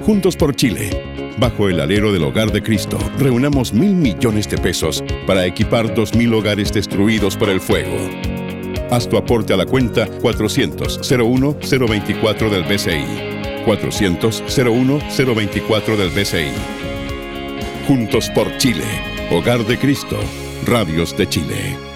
Juntos por Chile. Bajo el alero del Hogar de Cristo, reunamos mil millones de pesos para equipar dos mil hogares destruidos por el fuego. Haz tu aporte a la cuenta 400-01-024 del BCI. 400-01-024 del BCI. Juntos por Chile. Hogar de Cristo. Radios de Chile.